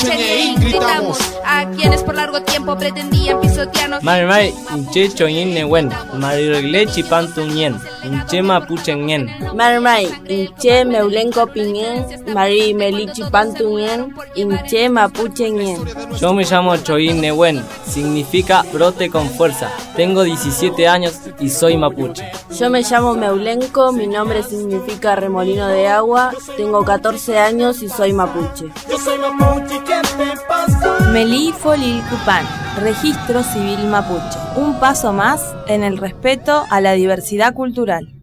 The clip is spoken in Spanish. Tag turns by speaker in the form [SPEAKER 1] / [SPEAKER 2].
[SPEAKER 1] escuchen e gritamos tiempo pretendían pisotearnos.
[SPEAKER 2] Mari Mari, inche choyin newen, Mari regle chipantun yen, inche mapuchen yen.
[SPEAKER 3] Mari Mari, inche meulenco piñen, Mari melichi pantuen, inche mapuchen yen.
[SPEAKER 2] Yo me llamo Choyin Newen, significa brote con fuerza. Tengo 17 años y soy mapuche.
[SPEAKER 3] Yo me llamo Meulenco, mi nombre significa remolino de agua, tengo 14 años y soy mapuche.
[SPEAKER 4] Yo soy mapuche, ¿qué te pasa?
[SPEAKER 5] Melí Folilcupan, Registro Civil Mapuche. Un paso más en el respeto a la diversidad cultural.